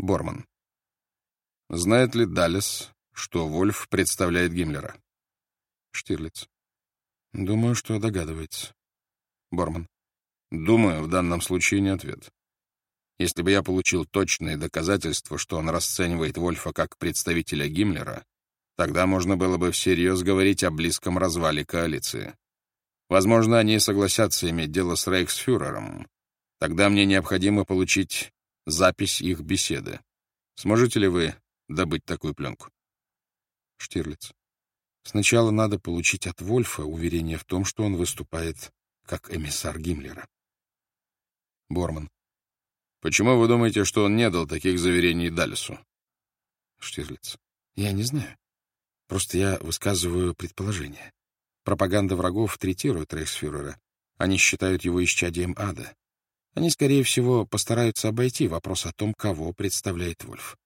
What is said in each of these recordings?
Борман. Знает ли Даллес, что Вольф представляет Гиммлера? Штирлиц. Думаю, что догадывается. Борман. Думаю, в данном случае не ответ. Если бы я получил точные доказательства, что он расценивает Вольфа как представителя Гиммлера, тогда можно было бы всерьез говорить о близком развале коалиции. Возможно, они согласятся иметь дело с рейхсфюрером. Тогда мне необходимо получить запись их беседы. Сможете ли вы добыть такую пленку? Штирлиц. Сначала надо получить от Вольфа уверение в том, что он выступает как эмиссар Гиммлера. Борман. Почему вы думаете, что он не дал таких заверений Даллесу? Штирлиц. Я не знаю. Просто я высказываю предположение. Пропаганда врагов третирует рейхсфюрера. Они считают его исчадием ада. Они, скорее всего, постараются обойти вопрос о том, кого представляет Вольф.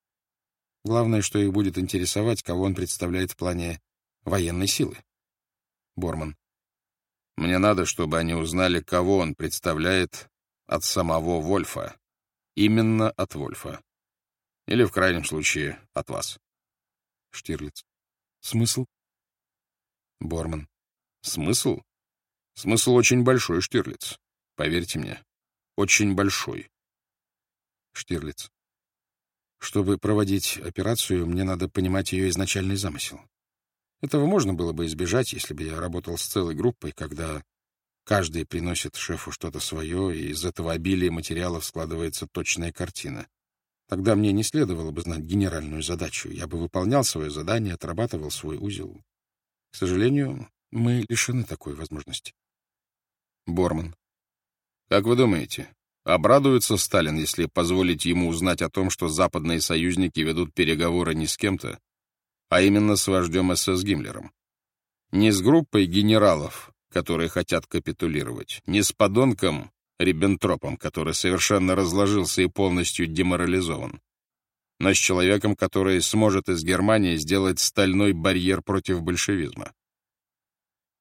Главное, что их будет интересовать, кого он представляет в плане военной силы. Борман. Мне надо, чтобы они узнали, кого он представляет от самого Вольфа. Именно от Вольфа. Или, в крайнем случае, от вас. Штирлиц. Смысл? Борман. Смысл? Смысл очень большой, Штирлиц. Поверьте мне. Очень большой. Штирлиц. Чтобы проводить операцию, мне надо понимать ее изначальный замысел. Этого можно было бы избежать, если бы я работал с целой группой, когда каждый приносит шефу что-то свое, и из этого обилия материалов складывается точная картина. Тогда мне не следовало бы знать генеральную задачу. Я бы выполнял свое задание, отрабатывал свой узел. К сожалению, мы лишены такой возможности. Борман. Как вы думаете, обрадуется Сталин, если позволить ему узнать о том, что западные союзники ведут переговоры не с кем-то, а именно с вождем СС Гиммлером. Не с группой генералов, которые хотят капитулировать, не с подонком Риббентропом, который совершенно разложился и полностью деморализован, но с человеком, который сможет из Германии сделать стальной барьер против большевизма.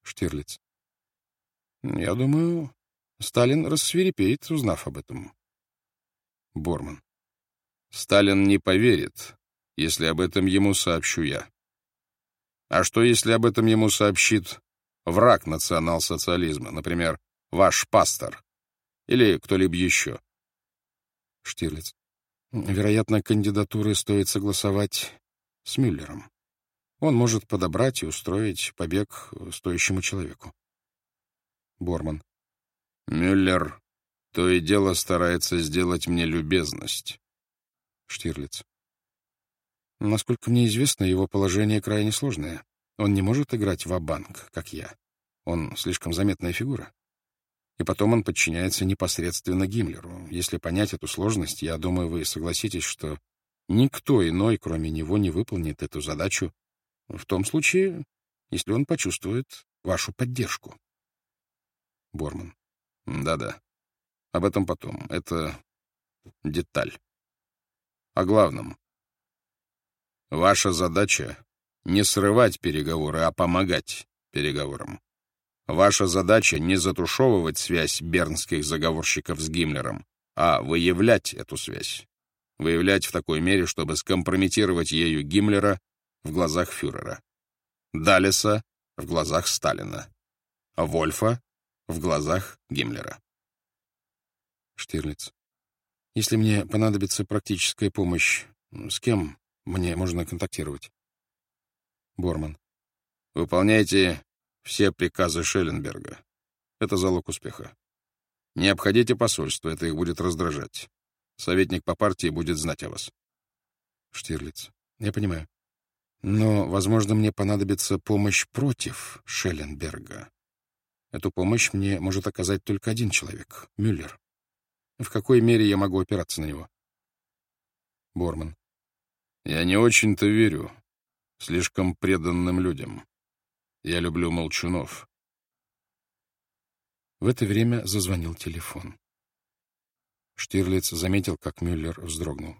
Штирлиц. Я думаю, Сталин рассверепеет, узнав об этом. Борман. Сталин не поверит, если об этом ему сообщу я. А что, если об этом ему сообщит враг национал-социализма, например, ваш пастор или кто-либо еще? Штирлиц. Вероятно, кандидатуры стоит согласовать с Мюллером. Он может подобрать и устроить побег стоящему человеку. Борман. Мюллер то и дело старается сделать мне любезность. Штирлиц. Насколько мне известно, его положение крайне сложное. Он не может играть в банк как я. Он слишком заметная фигура. И потом он подчиняется непосредственно Гиммлеру. Если понять эту сложность, я думаю, вы согласитесь, что никто иной, кроме него, не выполнит эту задачу в том случае, если он почувствует вашу поддержку. Борман. Да-да. Об этом потом. Это деталь. О главном. Ваша задача — не срывать переговоры, а помогать переговорам. Ваша задача — не затушевывать связь бернских заговорщиков с Гиммлером, а выявлять эту связь. Выявлять в такой мере, чтобы скомпрометировать ею Гиммлера в глазах фюрера, Далеса в глазах Сталина, Вольфа в глазах Гиммлера. Штирлиц. Если мне понадобится практическая помощь, с кем мне можно контактировать? Борман. Выполняйте все приказы Шелленберга. Это залог успеха. Не обходите посольство, это их будет раздражать. Советник по партии будет знать о вас. Штирлиц. Я понимаю. Но, возможно, мне понадобится помощь против Шелленберга. Эту помощь мне может оказать только один человек — Мюллер. В какой мере я могу опираться на него? Борман. Я не очень-то верю слишком преданным людям. Я люблю молчунов. В это время зазвонил телефон. Штирлиц заметил, как Мюллер вздрогнул.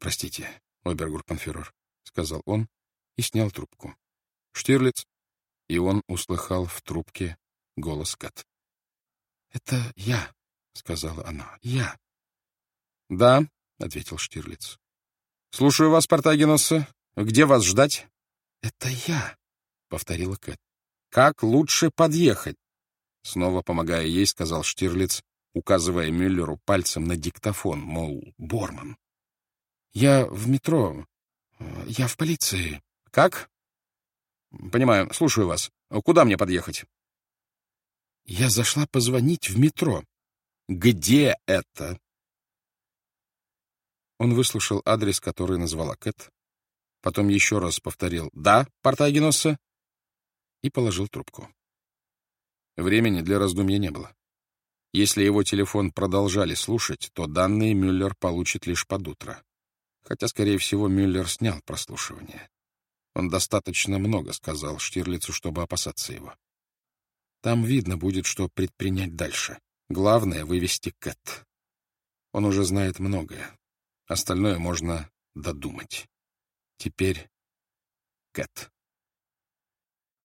«Простите, обергруппенфюрер», — сказал он и снял трубку. «Штирлиц?» И он услыхал в трубке голос Кат. «Это я», — сказала она. «Я». «Да, ответил Штирлиц. «Слушаю вас, Портагиносса. Где вас ждать?» «Это я», — повторила Кэт. «Как лучше подъехать?» Снова помогая ей, сказал Штирлиц, указывая Мюллеру пальцем на диктофон, мол, Борман. «Я в метро. Я в полиции». «Как?» «Понимаю. Слушаю вас. Куда мне подъехать?» «Я зашла позвонить в метро». «Где это?» Он выслушал адрес, который назвала Кэт, потом еще раз повторил «Да, Портагиноса» и положил трубку. Времени для раздумья не было. Если его телефон продолжали слушать, то данные Мюллер получит лишь под утро. Хотя, скорее всего, Мюллер снял прослушивание. Он достаточно много сказал Штирлицу, чтобы опасаться его. Там видно будет, что предпринять дальше. Главное — вывести Кэт. Он уже знает многое. Остальное можно додумать. Теперь Кэт.